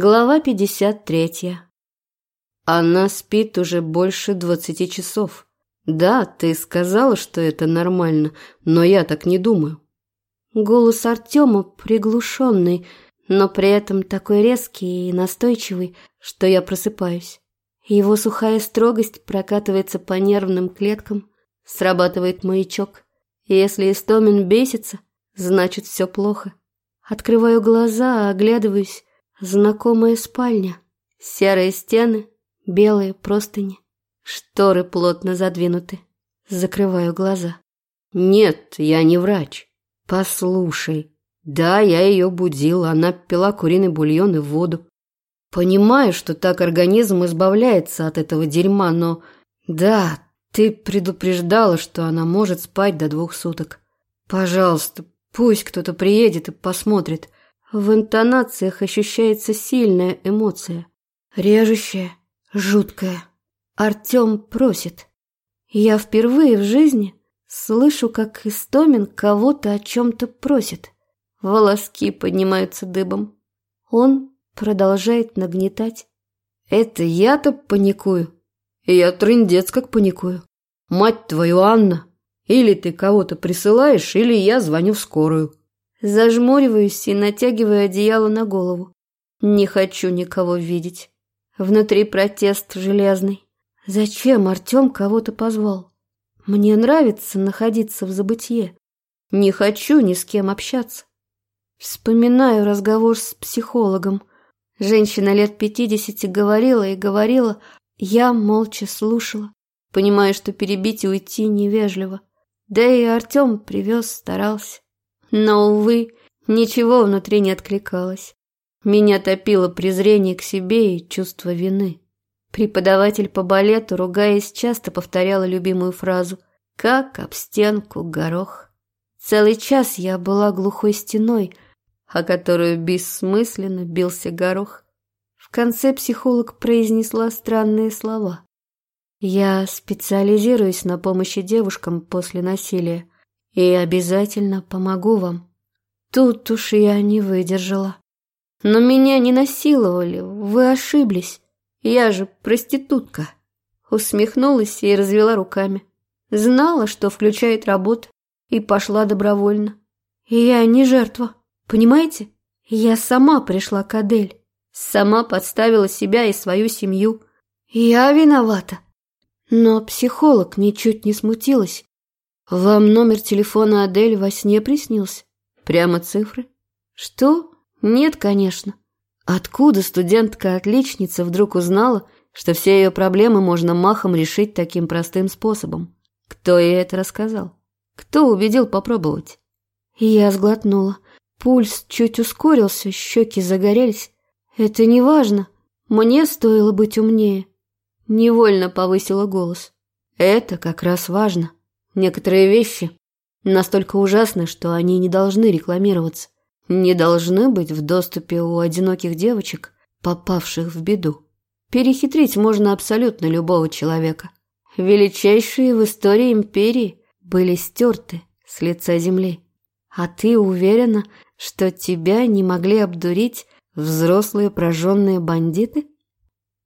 Глава 53. Она спит уже больше двадцати часов. Да, ты сказала, что это нормально, но я так не думаю. Голос Артема приглушенный, но при этом такой резкий и настойчивый, что я просыпаюсь. Его сухая строгость прокатывается по нервным клеткам, срабатывает маячок. Если Истомин бесится, значит все плохо. Открываю глаза, оглядываюсь. Знакомая спальня. Серые стены, белые простыни. Шторы плотно задвинуты. Закрываю глаза. Нет, я не врач. Послушай. Да, я ее будила, она пила куриный бульон и воду. Понимаю, что так организм избавляется от этого дерьма, но... Да, ты предупреждала, что она может спать до двух суток. Пожалуйста, пусть кто-то приедет и посмотрит. В интонациях ощущается сильная эмоция. Режущая, жуткая. Артем просит. Я впервые в жизни слышу, как Истомин кого-то о чем-то просит. Волоски поднимаются дыбом. Он продолжает нагнетать. Это я-то паникую. Я трындец как паникую. Мать твою, Анна! Или ты кого-то присылаешь, или я звоню в скорую. Зажмуриваюсь и натягиваю одеяло на голову. Не хочу никого видеть. Внутри протест железный. Зачем Артем кого-то позвал? Мне нравится находиться в забытье. Не хочу ни с кем общаться. Вспоминаю разговор с психологом. Женщина лет пятидесяти говорила и говорила, я молча слушала, понимая, что перебить и уйти невежливо. Да и Артем привез, старался. Но, увы, ничего внутри не откликалось. Меня топило презрение к себе и чувство вины. Преподаватель по балету, ругаясь, часто повторяла любимую фразу «Как об стенку горох». Целый час я была глухой стеной, о которую бессмысленно бился горох. В конце психолог произнесла странные слова. «Я специализируюсь на помощи девушкам после насилия и обязательно помогу вам. Тут уж я не выдержала. Но меня не насиловали, вы ошиблись. Я же проститутка. Усмехнулась и развела руками. Знала, что включает работу, и пошла добровольно. Я не жертва, понимаете? Я сама пришла к Адель. Сама подставила себя и свою семью. Я виновата. Но психолог ничуть не смутилась. «Вам номер телефона Адель во сне приснился? Прямо цифры?» «Что? Нет, конечно. Откуда студентка-отличница вдруг узнала, что все ее проблемы можно махом решить таким простым способом? Кто ей это рассказал? Кто убедил попробовать?» Я сглотнула. Пульс чуть ускорился, щеки загорелись. «Это не важно. Мне стоило быть умнее». Невольно повысила голос. «Это как раз важно». Некоторые вещи настолько ужасны, что они не должны рекламироваться, не должны быть в доступе у одиноких девочек, попавших в беду. Перехитрить можно абсолютно любого человека. Величайшие в истории империи были стерты с лица земли. А ты уверена, что тебя не могли обдурить взрослые прожженные бандиты?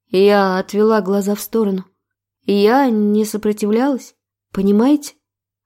Я отвела глаза в сторону. Я не сопротивлялась, понимаете?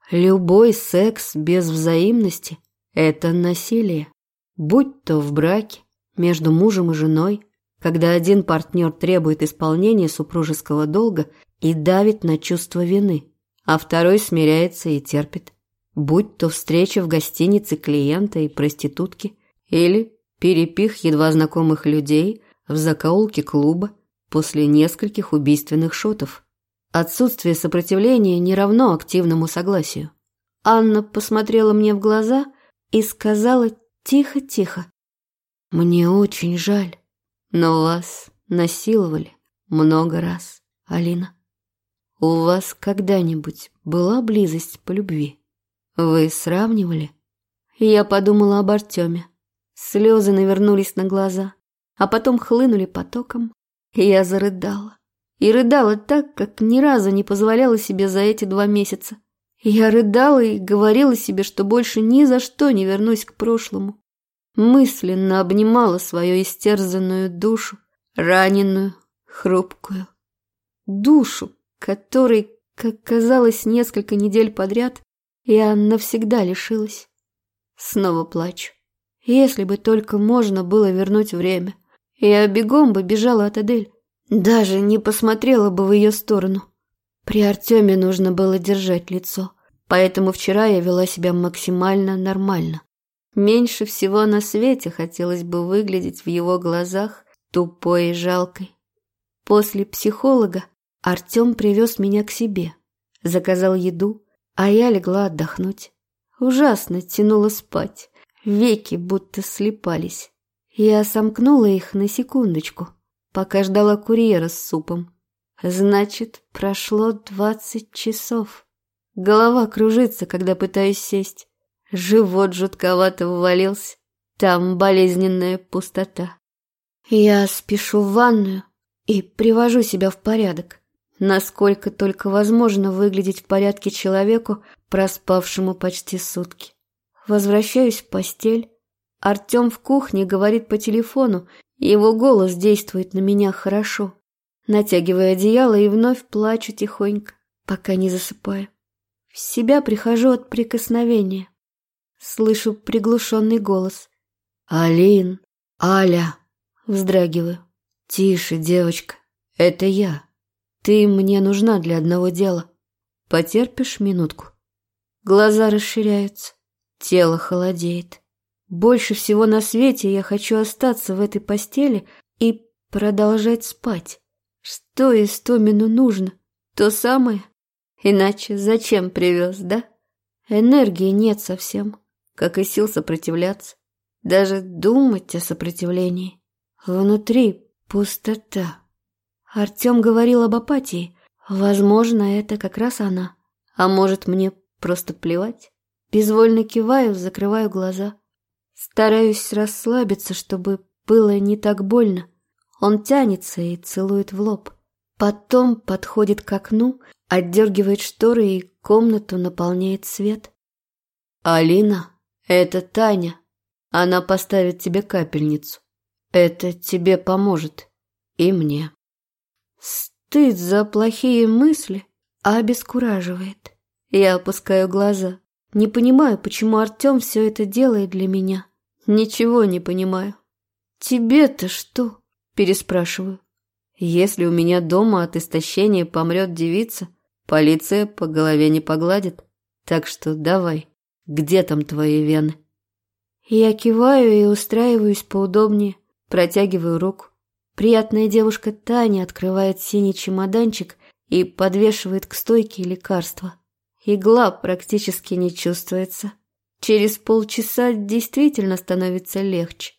Любой секс без взаимности – это насилие. Будь то в браке, между мужем и женой, когда один партнер требует исполнения супружеского долга и давит на чувство вины, а второй смиряется и терпит. Будь то встреча в гостинице клиента и проститутки или перепих едва знакомых людей в закоулке клуба после нескольких убийственных шотов – Отсутствие сопротивления не равно активному согласию. Анна посмотрела мне в глаза и сказала тихо-тихо. «Мне очень жаль, но вас насиловали много раз, Алина. У вас когда-нибудь была близость по любви? Вы сравнивали?» Я подумала об Артеме. Слезы навернулись на глаза, а потом хлынули потоком, и я зарыдала и рыдала так, как ни разу не позволяла себе за эти два месяца. Я рыдала и говорила себе, что больше ни за что не вернусь к прошлому. мысленно обнимала свою истерзанную душу, раненую, хрупкую. Душу, которой, как казалось несколько недель подряд, я навсегда лишилась. Снова плачу. Если бы только можно было вернуть время, я бегом бы бежала от Адель, даже не посмотрела бы в ее сторону. При Артеме нужно было держать лицо, поэтому вчера я вела себя максимально нормально. Меньше всего на свете хотелось бы выглядеть в его глазах тупой и жалкой. После психолога Артем привез меня к себе, заказал еду, а я легла отдохнуть. Ужасно тянуло спать, веки будто слепались. Я сомкнула их на секундочку, пока ждала курьера с супом. Значит, прошло двадцать часов. Голова кружится, когда пытаюсь сесть. Живот жутковато ввалился. Там болезненная пустота. Я спешу в ванную и привожу себя в порядок. Насколько только возможно выглядеть в порядке человеку, проспавшему почти сутки. Возвращаюсь в постель. Артем в кухне говорит по телефону, его голос действует на меня хорошо. Натягиваю одеяло и вновь плачу тихонько, пока не засыпаю. В себя прихожу от прикосновения. Слышу приглушенный голос. «Алин! Аля!» Вздрагиваю. «Тише, девочка, это я. Ты мне нужна для одного дела. Потерпишь минутку?» Глаза расширяются, тело холодеет. Больше всего на свете я хочу остаться в этой постели и продолжать спать. Что Истомину нужно? То самое? Иначе зачем привез, да? Энергии нет совсем, как и сил сопротивляться. Даже думать о сопротивлении. Внутри пустота. Артем говорил об апатии. Возможно, это как раз она. А может, мне просто плевать? Безвольно киваю, закрываю глаза. Стараюсь расслабиться, чтобы было не так больно. Он тянется и целует в лоб. Потом подходит к окну, отдергивает шторы и комнату наполняет свет. «Алина, это Таня. Она поставит тебе капельницу. Это тебе поможет. И мне». Стыд за плохие мысли обескураживает. Я опускаю глаза. Не понимаю, почему Артем все это делает для меня. Ничего не понимаю. «Тебе-то что?» Переспрашиваю. Если у меня дома от истощения помрет девица, полиция по голове не погладит. Так что давай, где там твои вены? Я киваю и устраиваюсь поудобнее, протягиваю руку. Приятная девушка Таня открывает синий чемоданчик и подвешивает к стойке лекарства. Игла практически не чувствуется. Через полчаса действительно становится легче.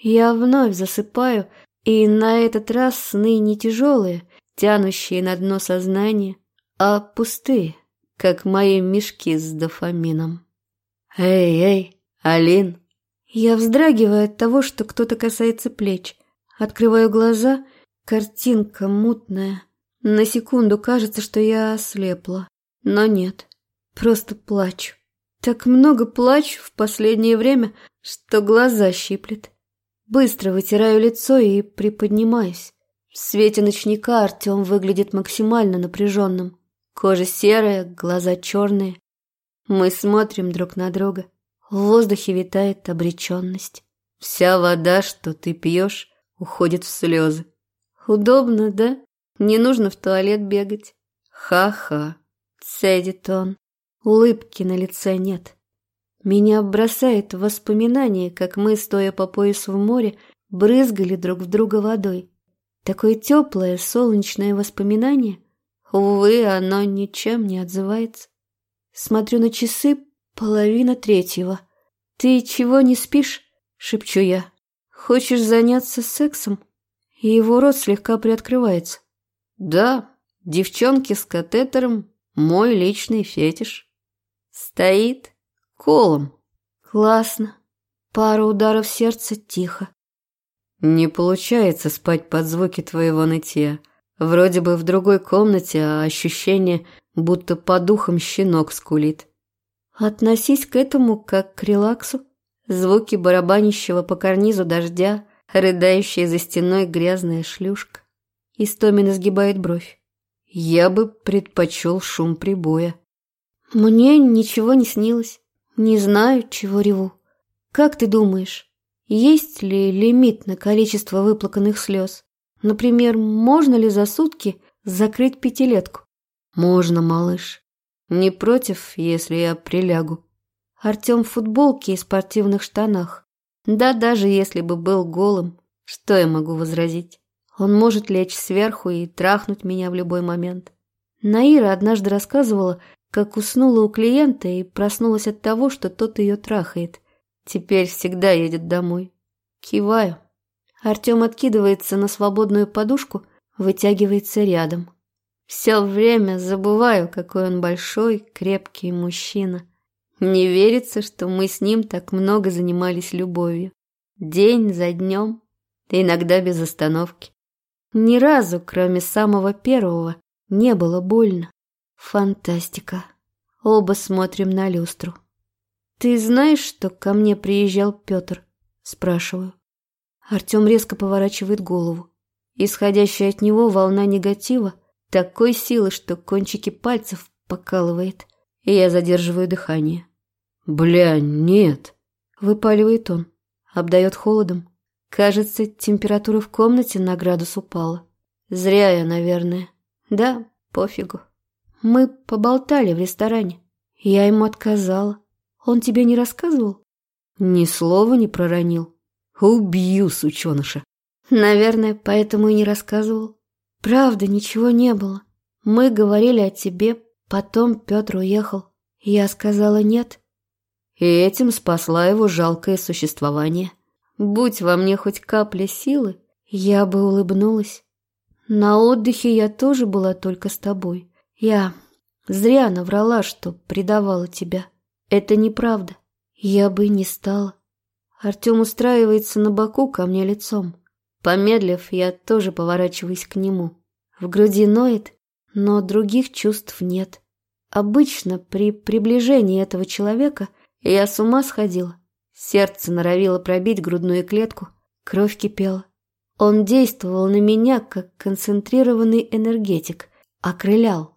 Я вновь засыпаю, и на этот раз сны не тяжелые, тянущие на дно сознания, а пустые, как мои мешки с дофамином. «Эй, эй, Алин!» Я вздрагиваю от того, что кто-то касается плеч. Открываю глаза, картинка мутная. На секунду кажется, что я ослепла. Но нет, просто плачу. Так много плачу в последнее время, что глаза щиплет. Быстро вытираю лицо и приподнимаюсь. В свете ночника Артем выглядит максимально напряженным. Кожа серая, глаза черные. Мы смотрим друг на друга. В воздухе витает обреченность. Вся вода, что ты пьешь, уходит в слезы. Удобно, да? Не нужно в туалет бегать. Ха-ха, цедит он. Улыбки на лице нет. Меня бросает в воспоминания, как мы, стоя по поясу в море, брызгали друг в друга водой. Такое теплое, солнечное воспоминание. Увы, оно ничем не отзывается. Смотрю на часы, половина третьего. «Ты чего не спишь?» — шепчу я. «Хочешь заняться сексом?» Его рот слегка приоткрывается. «Да, девчонки с катетером — мой личный фетиш». Стоит, Колом. Классно. Пара ударов сердца тихо. Не получается спать под звуки твоего нытья. Вроде бы в другой комнате, а ощущение, будто по духам щенок скулит. Относись к этому как к релаксу. звуки барабанящего по карнизу дождя, рыдающая за стеной грязная шлюшка. Истомин изгибает бровь. Я бы предпочел шум прибоя. Мне ничего не снилось. Не знаю, чего реву. Как ты думаешь, есть ли лимит на количество выплаканных слез? Например, можно ли за сутки закрыть пятилетку? Можно, малыш. Не против, если я прилягу. Артем в футболке и спортивных штанах. Да даже если бы был голым, что я могу возразить? Он может лечь сверху и трахнуть меня в любой момент. Наира однажды рассказывала, как уснула у клиента и проснулась от того, что тот ее трахает. Теперь всегда едет домой. Киваю. Артем откидывается на свободную подушку, вытягивается рядом. Все время забываю, какой он большой, крепкий мужчина. Не верится, что мы с ним так много занимались любовью. День за днем, иногда без остановки. Ни разу, кроме самого первого, не было больно. Фантастика. Оба смотрим на люстру. «Ты знаешь, что ко мне приезжал Петр?» Спрашиваю. Артем резко поворачивает голову. Исходящая от него волна негатива такой силы, что кончики пальцев покалывает, и я задерживаю дыхание. «Бля, нет!» — выпаливает он, обдает холодом. Кажется, температура в комнате на градус упала. Зря я, наверное. Да, пофигу. Мы поболтали в ресторане. Я ему отказала. Он тебе не рассказывал? Ни слова не проронил. Убью, сученыша. Наверное, поэтому и не рассказывал. Правда, ничего не было. Мы говорили о тебе, потом Петр уехал. Я сказала нет. И этим спасла его жалкое существование. Будь во мне хоть капля силы, я бы улыбнулась. На отдыхе я тоже была только с тобой. Я зря наврала, что предавала тебя. Это неправда. Я бы не стала. Артем устраивается на боку ко мне лицом. Помедлив, я тоже поворачиваюсь к нему. В груди ноет, но других чувств нет. Обычно при приближении этого человека я с ума сходила. Сердце норовило пробить грудную клетку, кровь кипела. Он действовал на меня, как концентрированный энергетик, окрылял.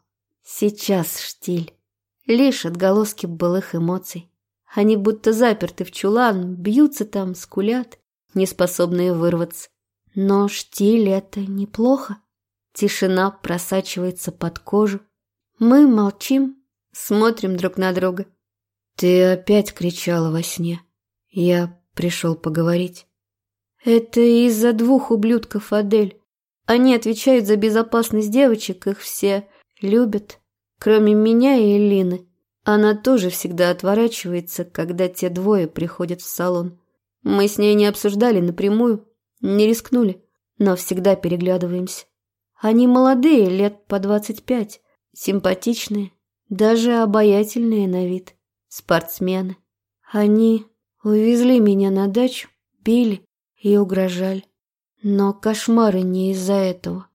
Сейчас штиль. Лишь отголоски былых эмоций. Они будто заперты в чулан, бьются там, скулят, неспособные вырваться. Но штиль — это неплохо. Тишина просачивается под кожу. Мы молчим, смотрим друг на друга. «Ты опять кричала во сне», я пришел поговорить. Это из-за двух ублюдков, Адель. Они отвечают за безопасность девочек, их все любят, кроме меня и Элины. Она тоже всегда отворачивается, когда те двое приходят в салон. Мы с ней не обсуждали напрямую, не рискнули, но всегда переглядываемся. Они молодые, лет по двадцать пять, симпатичные, даже обаятельные на вид, спортсмены. Они Увезли меня на дачу, били и угрожали. Но кошмары не из-за этого.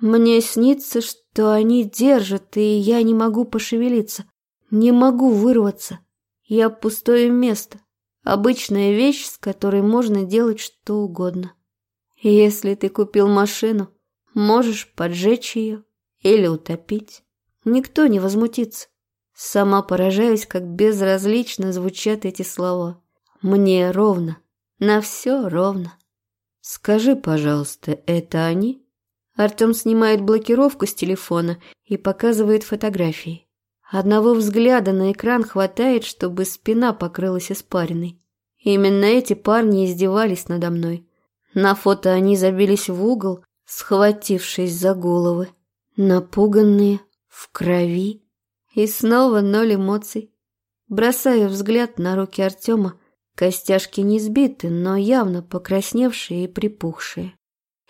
Мне снится, что они держат, и я не могу пошевелиться, не могу вырваться. Я пустое место, обычная вещь, с которой можно делать что угодно. Если ты купил машину, можешь поджечь ее или утопить. Никто не возмутится. Сама поражаюсь, как безразлично звучат эти слова. Мне ровно, на все ровно. Скажи, пожалуйста, это они? Артем снимает блокировку с телефона и показывает фотографии. Одного взгляда на экран хватает, чтобы спина покрылась испариной. Именно эти парни издевались надо мной. На фото они забились в угол, схватившись за головы. Напуганные, в крови. И снова ноль эмоций. Бросаю взгляд на руки Артема. Костяшки не сбиты, но явно покрасневшие и припухшие.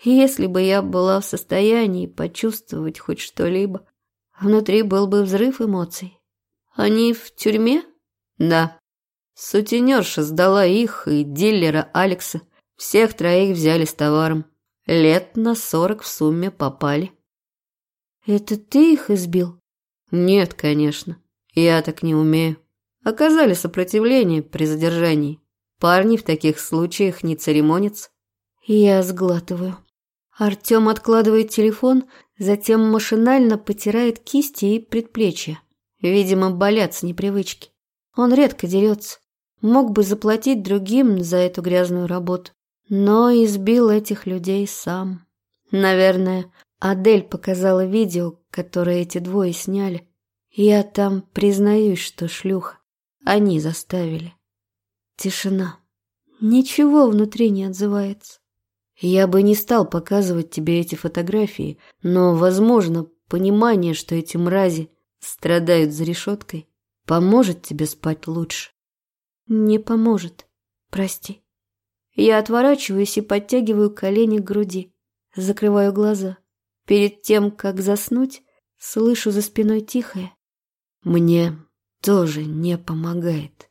Если бы я была в состоянии почувствовать хоть что-либо, внутри был бы взрыв эмоций. Они в тюрьме? Да. Сутенерша сдала их и дилера Алекса. Всех троих взяли с товаром. Лет на сорок в сумме попали. Это ты их избил? «Нет, конечно. Я так не умею. Оказали сопротивление при задержании. Парни в таких случаях не церемонятся. Я сглатываю. Артем откладывает телефон, затем машинально потирает кисти и предплечья. Видимо, болят с непривычки. Он редко дерется. Мог бы заплатить другим за эту грязную работу. Но избил этих людей сам. Наверное, Адель показала видео, которое эти двое сняли. Я там признаюсь, что шлюха. Они заставили. Тишина. Ничего внутри не отзывается. Я бы не стал показывать тебе эти фотографии, но, возможно, понимание, что эти мрази страдают за решеткой, поможет тебе спать лучше. Не поможет. Прости. Я отворачиваюсь и подтягиваю колени к груди. Закрываю глаза. Перед тем, как заснуть, слышу за спиной тихое. Мне тоже не помогает.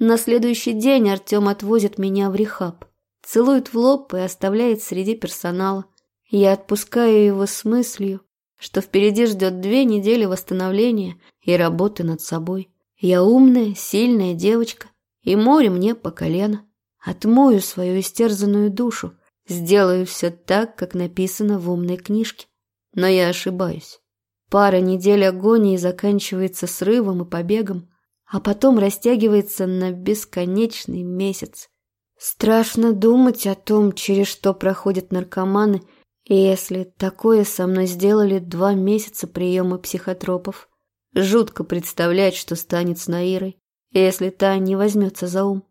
На следующий день Артем отвозит меня в рехаб целует в лоб и оставляет среди персонала. Я отпускаю его с мыслью, что впереди ждет две недели восстановления и работы над собой. Я умная, сильная девочка, и море мне по колено. Отмою свою истерзанную душу, сделаю все так, как написано в умной книжке. Но я ошибаюсь. Пара недель агонии заканчивается срывом и побегом, а потом растягивается на бесконечный месяц. Страшно думать о том, через что проходят наркоманы, если такое со мной сделали два месяца приема психотропов. Жутко представлять, что станет с Наирой, если та не возьмется за ум.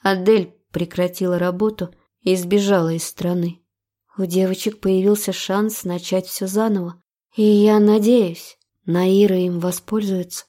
Адель прекратила работу и сбежала из страны. У девочек появился шанс начать все заново, и я надеюсь, Наира им воспользуется.